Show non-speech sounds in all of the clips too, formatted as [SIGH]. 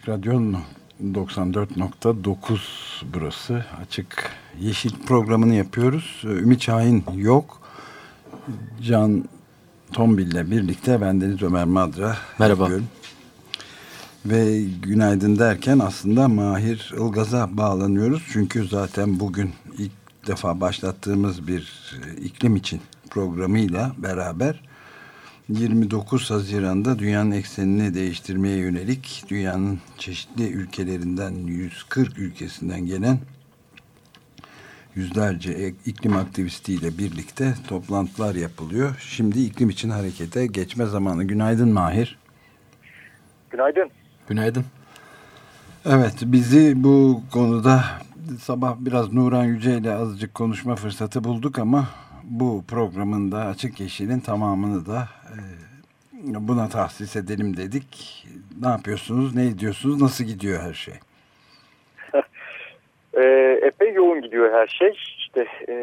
Açık Radyo'nun 94.9 burası. Açık Yeşil programını yapıyoruz. Ümit Şahin yok. Can Tombil ile birlikte ben Deniz Ömer Madra. Merhaba. Yapıyorum. Ve günaydın derken aslında Mahir Ilgaz'a bağlanıyoruz. Çünkü zaten bugün ilk defa başlattığımız bir iklim için programıyla beraber 29 Haziran'da dünyanın eksenini değiştirmeye yönelik dünyanın çeşitli ülkelerinden 140 ülkesinden gelen yüzlerce iklim aktivistiyle birlikte toplantılar yapılıyor. Şimdi iklim için harekete geçme zamanı. Günaydın Mahir. Günaydın. Günaydın. Evet bizi bu konuda sabah biraz Nuran Yüce ile azıcık konuşma fırsatı bulduk ama bu programın da Açık Yeşil'in tamamını da e, buna tahsis edelim dedik. Ne yapıyorsunuz, ne ediyorsunuz, nasıl gidiyor her şey? [LAUGHS] e, epey yoğun gidiyor her şey. İşte e,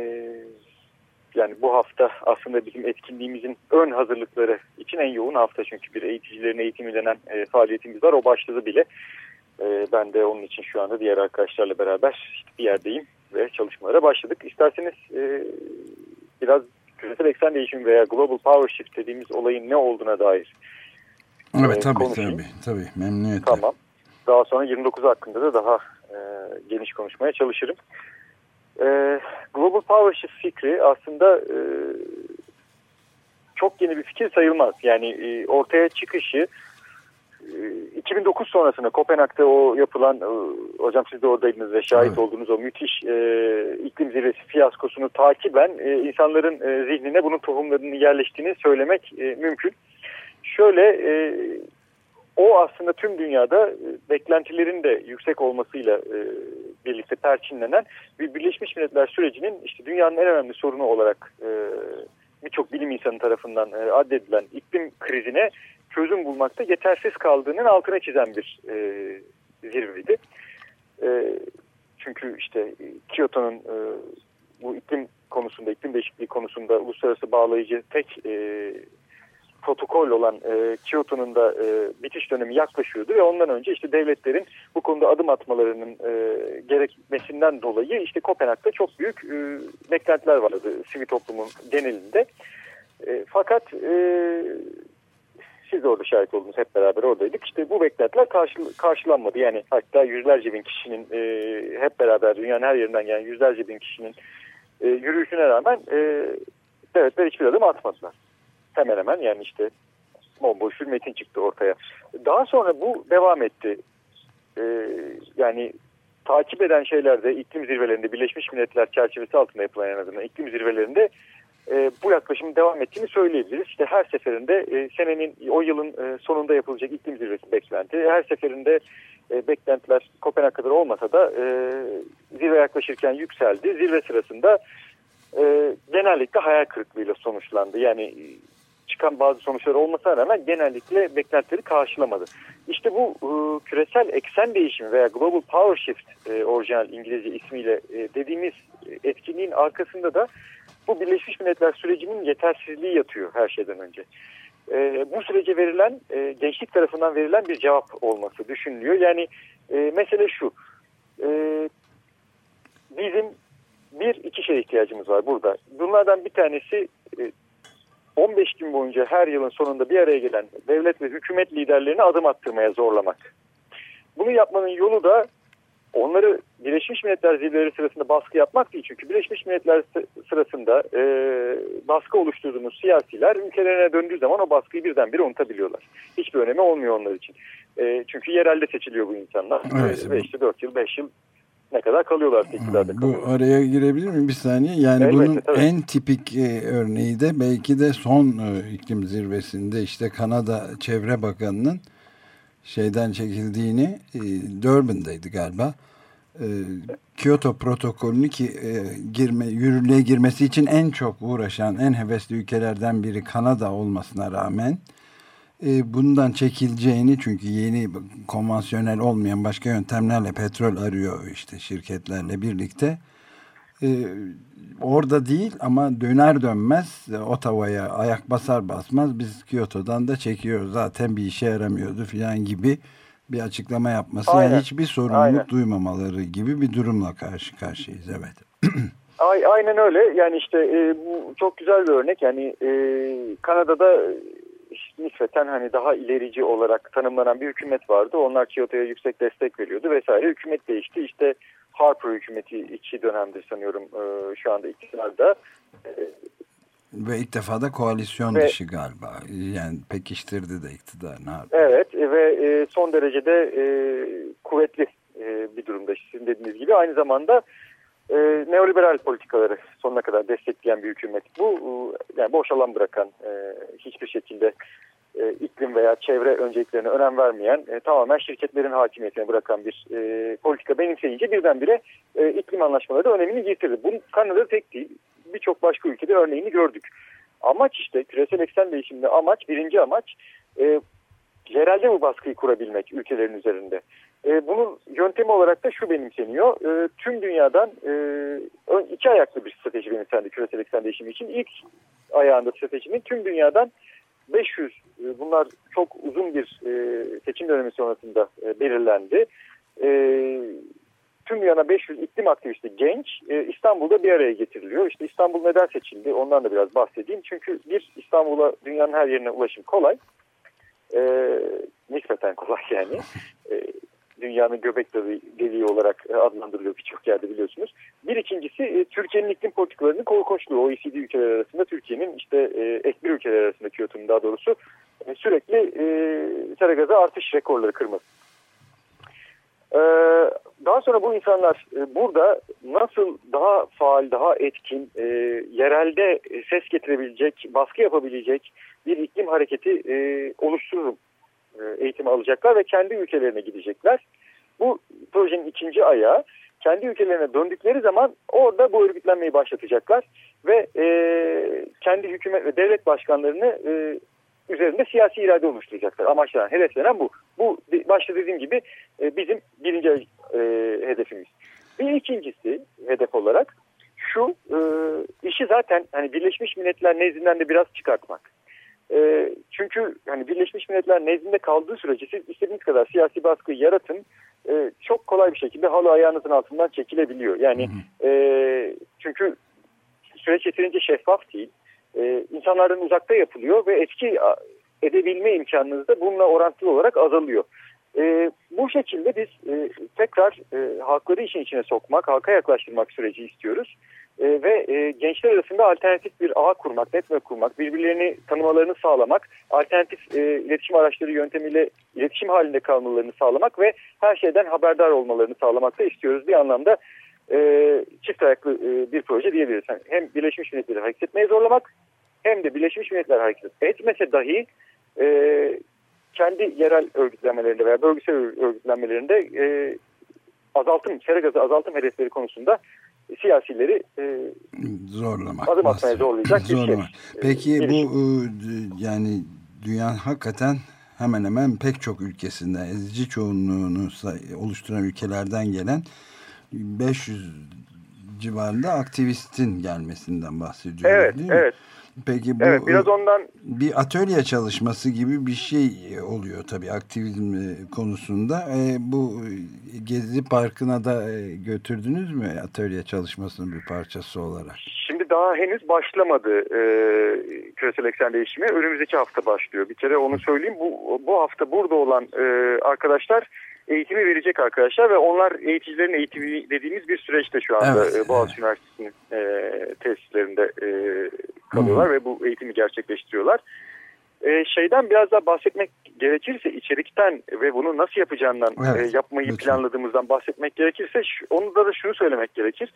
yani bu hafta aslında bizim etkinliğimizin ön hazırlıkları için en yoğun hafta. Çünkü bir eğiticilerin eğitimi denen e, faaliyetimiz var. O başladı bile. E, ben de onun için şu anda diğer arkadaşlarla beraber işte bir yerdeyim ve çalışmalara başladık. İsterseniz e, biraz küresel eksen değişimi veya global power shift dediğimiz olayın ne olduğuna dair Evet tabii konuşayım. tabii, tabii memnuniyetle. Tamam. Daha sonra 29 hakkında da daha e, geniş konuşmaya çalışırım. E, global power shift fikri aslında e, çok yeni bir fikir sayılmaz. Yani e, ortaya çıkışı 2009 sonrasında Kopenhag'da o yapılan hocam siz de oradaydınız ve şahit evet. olduğunuz o müthiş e, iklim zirvesi fiyaskosunu takiben e, insanların e, zihnine bunun tohumlarının yerleştiğini söylemek e, mümkün. Şöyle e, o aslında tüm dünyada e, beklentilerin de yüksek olmasıyla e, birlikte perçinlenen bir Birleşmiş Milletler sürecinin işte dünyanın en önemli sorunu olarak e, birçok bilim insanı tarafından e, addedilen iklim krizine çözüm bulmakta yetersiz kaldığının altına çizen bir e, zirveydi. E, çünkü işte Kyoto'nun e, bu iklim konusunda, iklim değişikliği konusunda uluslararası bağlayıcı tek e, protokol olan e, Kyoto'nun da e, bitiş dönemi yaklaşıyordu ve ondan önce işte devletlerin bu konuda adım atmalarının e, gerekmesinden dolayı işte Kopenhag'da çok büyük e, beklentiler vardı sivil toplumun genelinde. E, fakat e, siz de orada şahit oldunuz hep beraber oradaydık. İşte bu beklentiler karşıl karşılanmadı. Yani hatta yüzlerce bin kişinin e, hep beraber dünyanın her yerinden gelen yüzlerce bin kişinin e, yürüyüşüne rağmen e, devletler hiçbir adım atmadılar. Hemen hemen yani işte bomboş bir metin çıktı ortaya. Daha sonra bu devam etti. E, yani takip eden şeylerde iklim zirvelerinde Birleşmiş Milletler çerçevesi altında yapılan en azından iklim zirvelerinde e, bu yaklaşımın devam ettiğini söyleyebiliriz. İşte her seferinde e, senenin o yılın e, sonunda yapılacak iklim zirvesi beklenti. Her seferinde e, beklentiler Kopenhag kadar olmasa da e, zirve yaklaşırken yükseldi. Zirve sırasında e, genellikle hayal kırıklığıyla sonuçlandı. Yani e, çıkan bazı sonuçlar olmasına rağmen genellikle beklentileri karşılamadı. İşte bu e, küresel eksen değişimi veya Global Power Shift e, orijinal İngilizce ismiyle e, dediğimiz etkinliğin arkasında da bu Birleşmiş Milletler sürecinin yetersizliği yatıyor her şeyden önce. E, bu sürece verilen, e, gençlik tarafından verilen bir cevap olması düşünülüyor. Yani e, mesele şu, e, bizim bir iki şey ihtiyacımız var burada. Bunlardan bir tanesi e, 15 gün boyunca her yılın sonunda bir araya gelen devlet ve hükümet liderlerini adım attırmaya zorlamak. Bunu yapmanın yolu da onları Birleşmiş Milletler zirveleri sırasında baskı yapmak değil. Çünkü Birleşmiş Milletler sırasında e, baskı oluşturduğumuz siyasiler ülkelerine döndüğü zaman o baskıyı birdenbire unutabiliyorlar. Hiçbir önemi olmuyor onlar için. E, çünkü yerelde seçiliyor bu insanlar. Evet. Ve işte 4 yıl 5 yıl ne kadar kalıyorlar kalıyorlar. Bu araya girebilir miyim bir saniye? Yani Elbette, bunun tabii. en tipik e, örneği de belki de son e, iklim zirvesinde işte Kanada Çevre Bakanı'nın şeyden çekildiğini e, Durban'daydı galiba. E, Kyoto protokolünü ki e, girme, yürürlüğe girmesi için en çok uğraşan, en hevesli ülkelerden biri Kanada olmasına rağmen e, bundan çekileceğini çünkü yeni konvansiyonel olmayan başka yöntemlerle petrol arıyor işte şirketlerle birlikte e, orada değil ama döner dönmez Ottawa'ya ayak basar basmaz biz Kyoto'dan da çekiyoruz zaten bir işe yaramıyordu filan gibi bir açıklama yapması Aynen. yani hiçbir sorumluluk Aynen. duymamaları gibi bir durumla karşı karşıyayız evet. [CLEARS THROAT] Aynen öyle yani işte e, bu çok güzel bir örnek yani e, Kanada'da nispeten hani daha ilerici olarak tanımlanan bir hükümet vardı. Onlar Kyoto'ya yüksek destek veriyordu vesaire. Hükümet değişti. İşte Harper hükümeti iki dönemdir sanıyorum e, şu anda iktidarda. E, ve ilk defa da koalisyon ve, dışı galiba. Yani pekiştirdi de iktidarını. Evet ve e, son derecede e, kuvvetli e, bir durumda sizin dediğiniz gibi. Aynı zamanda e, neoliberal politikaları sonuna kadar destekleyen bir hükümet. Bu e, yani boş alan bırakan e, hiçbir şekilde e, iklim veya çevre önceliklerine önem vermeyen e, tamamen şirketlerin hakimiyetine bırakan bir e, politika benimseyince birdenbire e, iklim anlaşmaları da önemini yitirdi. Bu Kanada tek değil birçok başka ülkede örneğini gördük. Amaç işte küresel eksen değişiminde amaç birinci amaç e, yerelde bu baskıyı kurabilmek ülkelerin üzerinde. E, bunun yöntemi olarak da şu benimseniyor. E, tüm dünyadan e, iki ayaklı bir strateji benimsendi küresel eksen değişimi için. İlk ayağında stratejinin tüm dünyadan 500 e, bunlar çok uzun bir e, seçim dönemi sonrasında e, belirlendi. Tüm yana 500 iklim aktivisti genç İstanbul'da bir araya getiriliyor. İşte İstanbul neden seçildi ondan da biraz bahsedeyim. Çünkü bir İstanbul'a dünyanın her yerine ulaşım kolay. Nispeten kolay yani. Dünyanın göbek deliği olarak adlandırılıyor birçok yerde biliyorsunuz. Bir ikincisi e, Türkiye'nin iklim politikalarının korkunçluğu. OECD ülkeler arasında Türkiye'nin işte e, ek bir ülkeler arasında Kyoto'nun daha doğrusu e, sürekli e, sera gazı artış rekorları kırması. E, daha sonra bu insanlar e, burada nasıl daha faal, daha etkin, e, yerelde ses getirebilecek, baskı yapabilecek bir iklim hareketi e, oluştururum e, eğitimi alacaklar ve kendi ülkelerine gidecekler. Bu projenin ikinci ayağı kendi ülkelerine döndükleri zaman orada bu örgütlenmeyi başlatacaklar ve e, kendi hükümet ve devlet başkanlarını e, üzerinde siyasi irade oluşturacaklar. Amaçlanan, hedeflenen bu. Bu başta dediğim gibi e, bizim birinci e, hedefimiz. Bir ikincisi hedef olarak şu e, işi zaten hani Birleşmiş Milletler nezdinden de biraz çıkartmak. E, çünkü hani Birleşmiş Milletler nezdinde kaldığı sürece siz istediğiniz kadar siyasi baskı yaratın e, çok kolay bir şekilde halı ayağınızın altından çekilebiliyor. Yani hı hı. E, çünkü süreç yeterince şeffaf değil. E, insanlardan uzakta yapılıyor ve etki edebilme imkanınız da bununla orantılı olarak azalıyor. E, bu şekilde biz e, tekrar e, halkları işin içine sokmak, halka yaklaştırmak süreci istiyoruz. E, ve e, gençler arasında alternatif bir ağ kurmak, network kurmak, birbirlerini tanımalarını sağlamak, alternatif e, iletişim araçları yöntemiyle iletişim halinde kalmalarını sağlamak ve her şeyden haberdar olmalarını sağlamak da istiyoruz. Bir anlamda e, çift ayaklı e, bir proje diyebiliriz. Yani hem Birleşmiş Milletleri hareket etmeye zorlamak hem de Birleşmiş Milletler hareket etmese dahi e, kendi yerel örgütlenmelerinde veya bölgesel örgütlenmelerinde e, azaltım, sera gazı azaltım hedefleri konusunda siyasileri e, zorlamak, adım atmaya zorlayacak Zorlamak. bir şey. Peki e, bu e, yani dünya hakikaten hemen hemen pek çok ülkesinde ezici çoğunluğunu oluşturan ülkelerden gelen 500 civarında aktivistin gelmesinden bahsediyoruz evet, değil mi? Evet, Peki bu evet, biraz ondan bir atölye çalışması gibi bir şey oluyor tabii aktivizm e, konusunda. E, bu Gezi Parkı'na da e, götürdünüz mü atölye çalışmasının bir parçası olarak? Şimdi daha henüz başlamadı e, küresel eksen değişimi. Önümüzdeki hafta başlıyor. Bir kere onu söyleyeyim. Bu, bu hafta burada olan e, arkadaşlar eğitimi verecek arkadaşlar ve onlar eğiticilerin eğitimi dediğimiz bir süreçte şu anda evet, e, Boğaziçi evet. Üniversitesi'nin e, tesislerinde e, kalıyorlar Hı. ve bu eğitimi gerçekleştiriyorlar. E, şeyden biraz daha bahsetmek gerekirse içerikten ve bunu nasıl yapacağından evet, e, yapmayı lütfen. planladığımızdan bahsetmek gerekirse onu da, da şunu söylemek gerekir.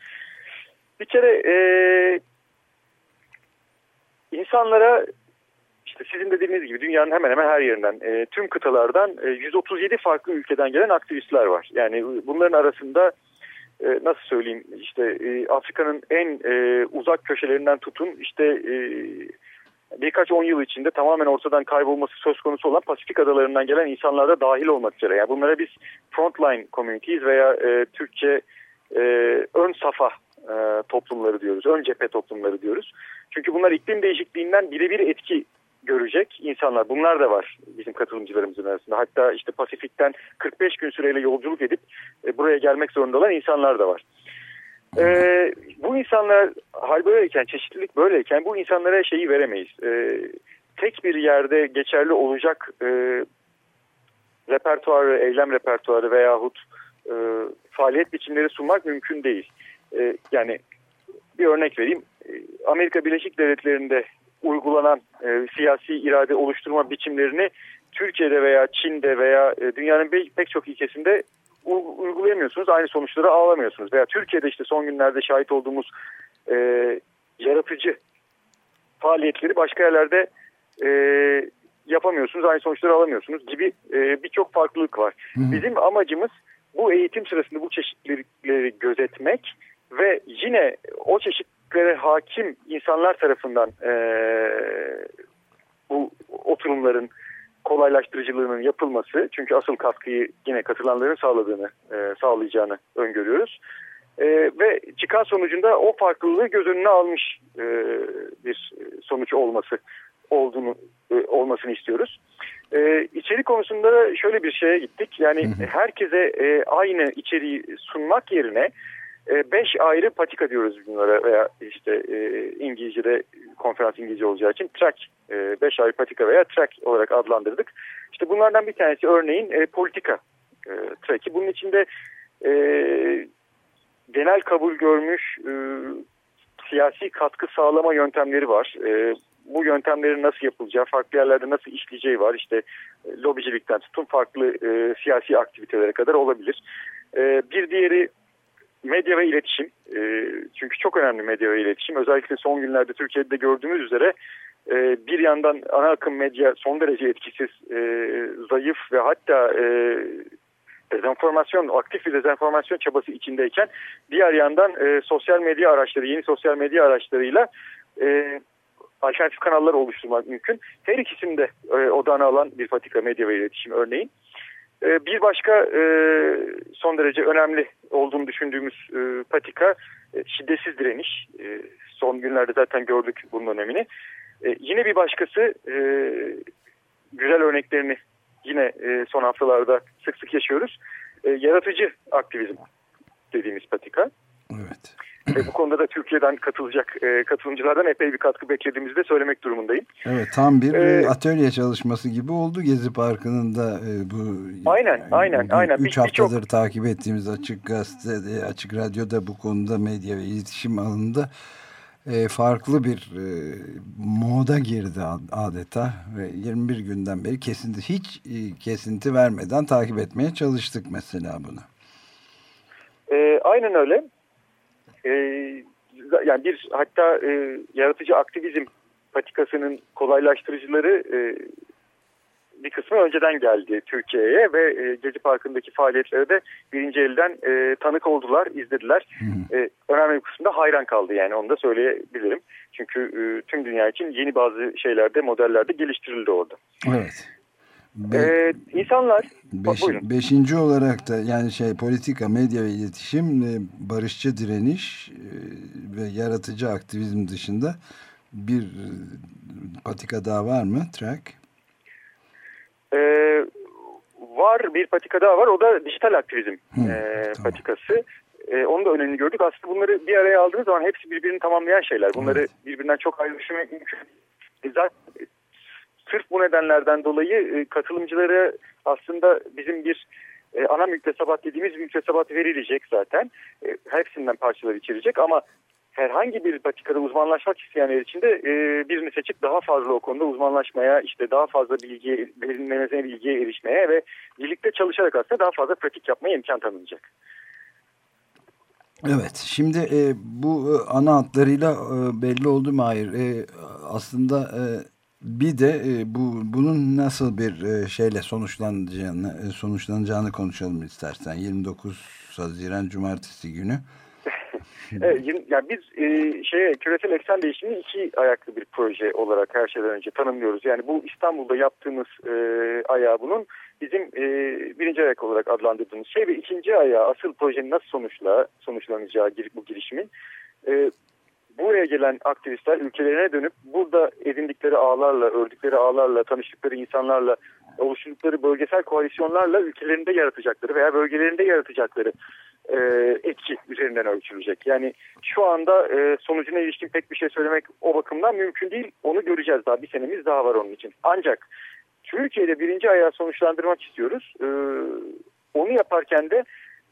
Bir kere e, insanlara sizin de dediğiniz gibi dünyanın hemen hemen her yerinden e, tüm kıtalardan e, 137 farklı ülkeden gelen aktivistler var. Yani bunların arasında e, nasıl söyleyeyim işte e, Afrika'nın en e, uzak köşelerinden tutun işte e, birkaç on yıl içinde tamamen ortadan kaybolması söz konusu olan Pasifik adalarından gelen insanlar da dahil olmak üzere. Yani bunlara biz frontline communities veya e, Türkçe e, ön safa e, toplumları diyoruz. Ön cephe toplumları diyoruz. Çünkü bunlar iklim değişikliğinden birebir etki görecek insanlar. Bunlar da var bizim katılımcılarımızın arasında. Hatta işte Pasifik'ten 45 gün süreyle yolculuk edip e, buraya gelmek zorunda olan insanlar da var. Ee, bu insanlar hal böyleyken, çeşitlilik böyleyken bu insanlara şeyi veremeyiz. Ee, tek bir yerde geçerli olacak e, repertuarı, eylem repertuarı veyahut e, faaliyet biçimleri sunmak mümkün değil. E, yani bir örnek vereyim. E, Amerika Birleşik Devletleri'nde uygulanan e, siyasi irade oluşturma biçimlerini Türkiye'de veya Çin'de veya e, dünyanın pek çok ülkesinde uygulayamıyorsunuz. Aynı sonuçları alamıyorsunuz. Veya Türkiye'de işte son günlerde şahit olduğumuz e, yaratıcı faaliyetleri başka yerlerde e, yapamıyorsunuz. Aynı sonuçları alamıyorsunuz gibi e, birçok farklılık var. Hı. Bizim amacımız bu eğitim sırasında bu çeşitlilikleri gözetmek ve yine o çeşitliklere hakim insanlar tarafından e, bu oturumların kolaylaştırıcılığının yapılması çünkü asıl katkıyı yine katılanların sağladığını e, sağlayacağını öngörüyoruz. E, ve çıkan sonucunda o farklılığı göz önüne almış e, bir sonuç olması olduğunu e, olmasını istiyoruz. E, içerik konusunda şöyle bir şeye gittik. Yani herkese e, aynı içeriği sunmak yerine e, beş ayrı patika diyoruz bunlara veya işte e, İngilizce'de konferans İngilizce olacağı için track, e, beş ayrı patika veya track olarak adlandırdık. İşte bunlardan bir tanesi örneğin e, politika e, track'i. Bunun içinde e, genel kabul görmüş e, siyasi katkı sağlama yöntemleri var. E, bu yöntemlerin nasıl yapılacağı, farklı yerlerde nasıl işleyeceği var. İşte e, lobicilikten tutun farklı e, siyasi aktivitelere kadar olabilir. E, bir diğeri medya ve iletişim. E, çünkü çok önemli medya ve iletişim. Özellikle son günlerde Türkiye'de gördüğümüz üzere e, bir yandan ana akım medya son derece etkisiz, e, zayıf ve hatta e, dezenformasyon, aktif bir dezenformasyon çabası içindeyken diğer yandan e, sosyal medya araçları, yeni sosyal medya araçlarıyla e, alternatif kanallar oluşturmak mümkün. Her ikisini de e, odağına alan bir patika medya ve iletişim örneğin. E, bir başka e, son derece önemli olduğunu düşündüğümüz e, patika e, şiddetsiz direniş. Son günlerde zaten gördük bunun önemini. Yine bir başkası güzel örneklerini yine son haftalarda sık sık yaşıyoruz. Yaratıcı aktivizm dediğimiz patika. Evet. Ve bu konuda da Türkiye'den katılacak e, katılımcılardan epey bir katkı beklediğimizi de söylemek durumundayım. Evet tam bir ee, atölye çalışması gibi oldu Gezi Parkı'nın da e, bu aynen aynen aynen üç bir, haftadır bir takip ettiğimiz Açık Gazete'de Açık Radyo'da bu konuda medya ve iletişim alanında e, farklı bir e, moda girdi adeta ve 21 günden beri kesinti hiç e, kesinti vermeden takip etmeye çalıştık mesela bunu. E, aynen öyle e, yani bir hatta e, yaratıcı aktivizm patikasının kolaylaştırıcıları e, bir kısmı önceden geldi Türkiye'ye ve e, Gezi Parkı'ndaki faaliyetlere de birinci elden e, tanık oldular, izlediler. E, önemli bir kısmında hayran kaldı yani onu da söyleyebilirim. Çünkü e, tüm dünya için yeni bazı şeylerde, modellerde geliştirildi orada. Evet. Be ee, insanlar beş, beşinci olarak da yani şey politika, medya ve iletişim, e, barışçı direniş e, ve yaratıcı aktivizm dışında bir e, patika daha var mı? Track? Ee, var bir patika daha var. O da dijital aktivizm hmm, e, tamam. patikası. E, onu da önemli gördük. Aslında bunları bir araya aldığınız zaman hepsi birbirini tamamlayan şeyler. Bunları evet. birbirinden çok ayrıştırmak mümkün. Zaten sırf bu nedenlerden dolayı e, katılımcılara aslında bizim bir e, ana müktesebat dediğimiz müktesebat verilecek zaten. E, hepsinden parçalar içerecek ama herhangi bir patikada uzmanlaşmak isteyenler için de e, birini seçip daha fazla o konuda uzmanlaşmaya, işte daha fazla bilgiye, derinlemesine bilgiye erişmeye ve birlikte çalışarak aslında daha fazla pratik yapmaya imkan tanınacak. Evet, şimdi e, bu e, ana hatlarıyla e, belli oldu? Hayır. E, aslında e, bir de e, bu bunun nasıl bir e, şeyle sonuçlanacağını e, sonuçlanacağını konuşalım istersen. 29 Haziran Cumartesi günü. [LAUGHS] evet, yani biz e, şeye küresel eksen değişimini iki ayaklı bir proje olarak her şeyden önce tanımlıyoruz. Yani bu İstanbul'da yaptığımız e, ayağı bunun bizim e, birinci ayak olarak adlandırdığımız şey ve ikinci ayağı asıl projenin nasıl sonuçla sonuçlanacağı bu girişimin e, gelen aktivistler ülkelerine dönüp burada edindikleri ağlarla, ördükleri ağlarla, tanıştıkları insanlarla, oluşturdukları bölgesel koalisyonlarla ülkelerinde yaratacakları veya bölgelerinde yaratacakları e, etki üzerinden ölçülecek. Yani şu anda e, sonucuna ilişkin pek bir şey söylemek o bakımdan mümkün değil. Onu göreceğiz daha bir senemiz daha var onun için. Ancak Türkiye'de birinci ayağı sonuçlandırmak istiyoruz. E, onu yaparken de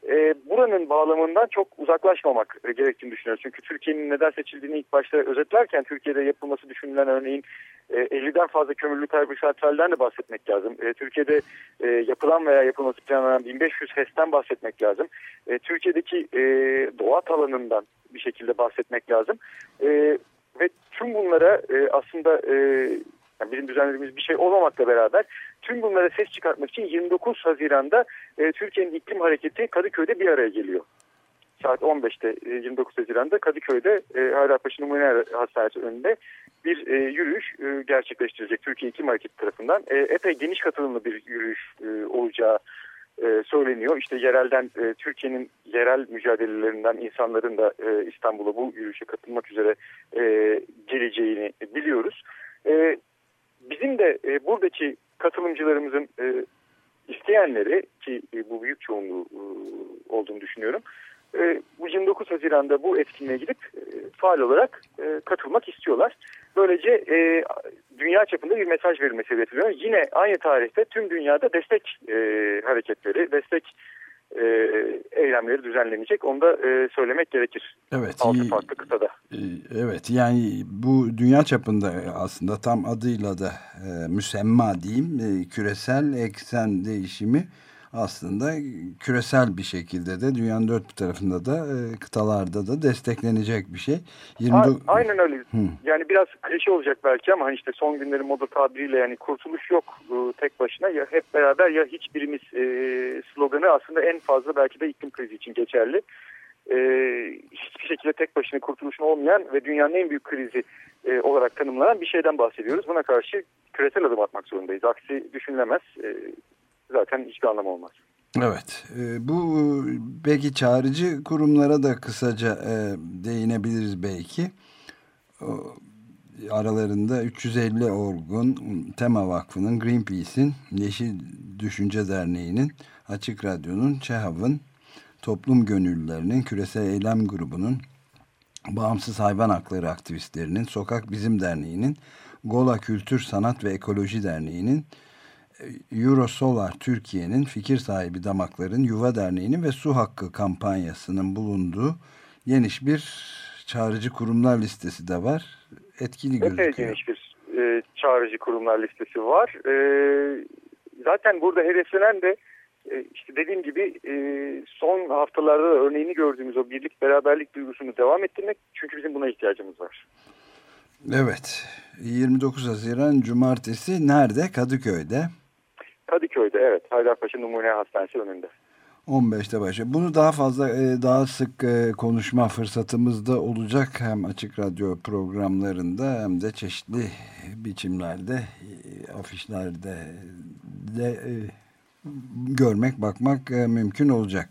e, buranın bağlamından çok uzaklaşmamak gerektiğini düşünüyoruz. Çünkü Türkiye'nin neden seçildiğini ilk başta özetlerken Türkiye'de yapılması düşünülen örneğin e, 50'den fazla kömürlü termik santralden de bahsetmek lazım. E, Türkiye'de e, yapılan veya yapılması planlanan 1500 HES'ten bahsetmek lazım. E, Türkiye'deki e, doğa alanından bir şekilde bahsetmek lazım. E, ve tüm bunlara e, aslında e, yani bizim düzenlediğimiz bir şey olmamakla beraber tüm bunlara ses çıkartmak için 29 Haziran'da e, Türkiye'nin iklim hareketi Kadıköy'de bir araya geliyor. Saat 15'te e, 29 Haziran'da Kadıköy'de e, Haydarpaşa Numune Hastanesi önünde bir e, yürüyüş e, gerçekleştirecek Türkiye İklim Hareketi tarafından. E, epey geniş katılımlı bir yürüyüş e, olacağı e, söyleniyor. İşte yerelden e, Türkiye'nin yerel mücadelelerinden insanların da e, İstanbul'a bu yürüyüşe katılmak üzere e, geleceğini biliyoruz. E, bizim de e, buradaki katılımcılarımızın e, isteyenleri ki e, bu büyük çoğunluğu e, olduğunu düşünüyorum. E, bu 29 Haziran'da bu etkinliğe gidip e, faal olarak e, katılmak istiyorlar. Böylece e, dünya çapında bir mesaj verilmesi hedefleniyor. Yine aynı tarihte tüm dünyada destek e, hareketleri, destek e, eylemleri düzenlenecek. Onu da e, söylemek gerekir. Evet. Altı farklı kıtada. E, evet yani bu dünya çapında aslında tam adıyla da e, müsemma diyeyim e, küresel eksen değişimi aslında küresel bir şekilde de dünyanın dört bir tarafında da e, kıtalarda da desteklenecek bir şey. 29... Aynen öyle. Hı. Yani biraz klişe olacak belki ama hani işte son günlerin moda tabiriyle yani kurtuluş yok e, tek başına ya hep beraber ya hiçbirimiz e, sloganı aslında en fazla belki de iklim krizi için geçerli. E, hiçbir şekilde tek başına kurtuluşun olmayan ve dünyanın en büyük krizi e, olarak tanımlanan bir şeyden bahsediyoruz. Buna karşı küresel adım atmak zorundayız. Aksi düşünülemez. E, zaten hiçbir anlamı olmaz. Evet. E, bu belki çağrıcı kurumlara da kısaca e, değinebiliriz belki. Aralarında 350 Orgun, Tema Vakfı'nın, Greenpeace'in, Yeşil Düşünce Derneği'nin, Açık Radyo'nun, ÇEHAV'ın, Toplum Gönüllülerinin, Küresel Eylem Grubu'nun, Bağımsız Hayvan Hakları Aktivistlerinin, Sokak Bizim Derneği'nin, Gola Kültür Sanat ve Ekoloji Derneği'nin, Eurosolar Türkiye'nin fikir sahibi damakların Yuva Derneği'nin ve Su Hakkı kampanyasının bulunduğu geniş bir çağrıcı kurumlar listesi de var. Etkili Epey gözüküyor. geniş bir e, çağrıcı kurumlar listesi var. E, zaten burada hedeflenen de e, işte dediğim gibi e, son haftalarda da örneğini gördüğümüz o birlik beraberlik duygusunu devam ettirmek. Çünkü bizim buna ihtiyacımız var. Evet. 29 Haziran Cumartesi nerede? Kadıköy'de. Kadıköy'de evet. Haydarpaşa Numune Hastanesi önünde. 15'te başlıyor. Bunu daha fazla e, daha sık e, konuşma fırsatımız da olacak. Hem açık radyo programlarında hem de çeşitli biçimlerde e, afişlerde de görmek, bakmak mümkün olacak.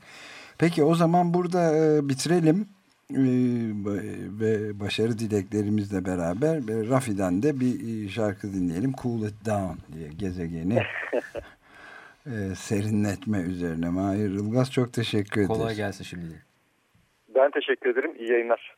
Peki o zaman burada bitirelim ve başarı dileklerimizle beraber Rafi'den de bir şarkı dinleyelim. Cool It Down diye gezegeni [LAUGHS] e, serinletme üzerine. Mahir Ilgaz çok teşekkür ederiz. Kolay gelsin şimdi. Ben teşekkür ederim. İyi yayınlar.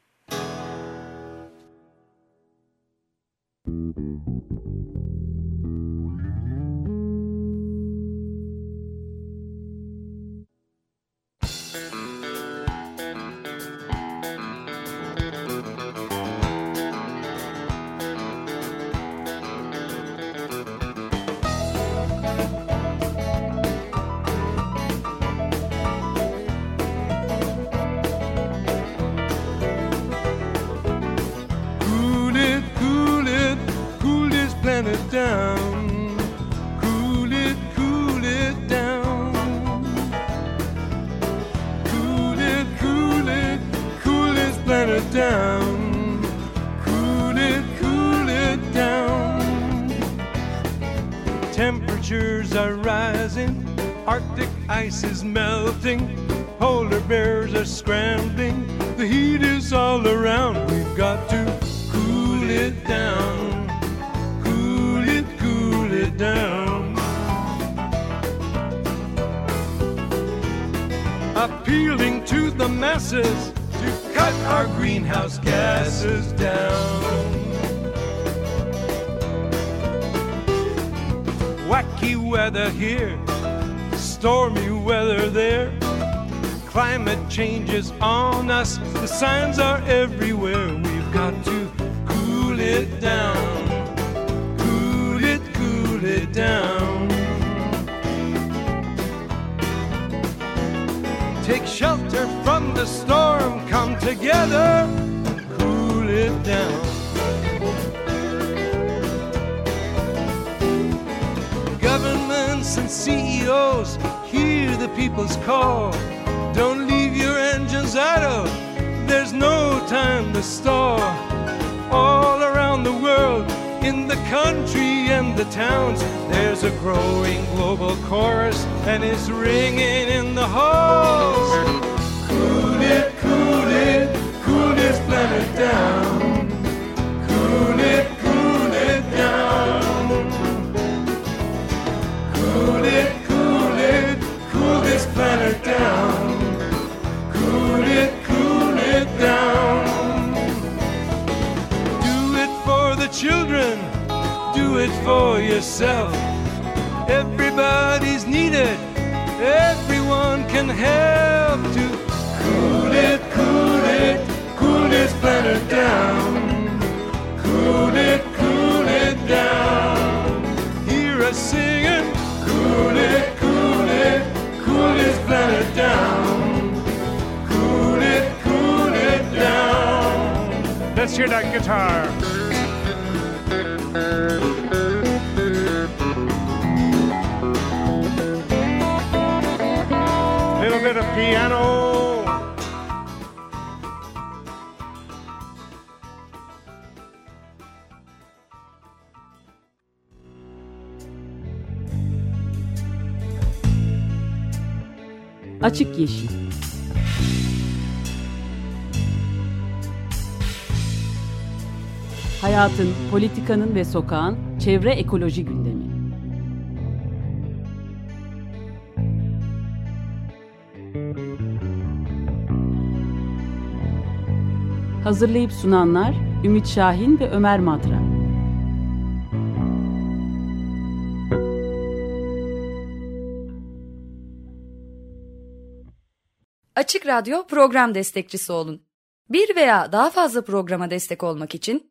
Scrambling, the heat is all around. We've got to cool it down, cool it, cool it down. Appealing to the masses to cut our greenhouse gases down. Wacky weather here, stormy weather there. Climate change is on us, the signs are everywhere. We've got to cool it down, cool it, cool it down. Take shelter from the storm, come together, and cool it down. Governments and CEOs hear the people's call. Time to stall. All around the world, in the country and the towns, there's a growing global chorus and it's ringing in the halls. Cool it, cool it, cool this planet down. Cool it, cool it down. Cool it, cool it, cool this planet down. Cool it, children, do it for yourself. Everybody's needed, everyone can help to cool it, cool it, cool this planet down. Cool it, cool it down. Hear us singing, cool it, cool it, cool this planet down. Cool it, cool it down. Let's hear that guitar. Açık Yeşil Hayatın, politikanın ve sokağın çevre ekoloji gündemi. Hazırlayıp sunanlar Ümit Şahin ve Ömer Madra. Açık Radyo program destekçisi olun. Bir veya daha fazla programa destek olmak için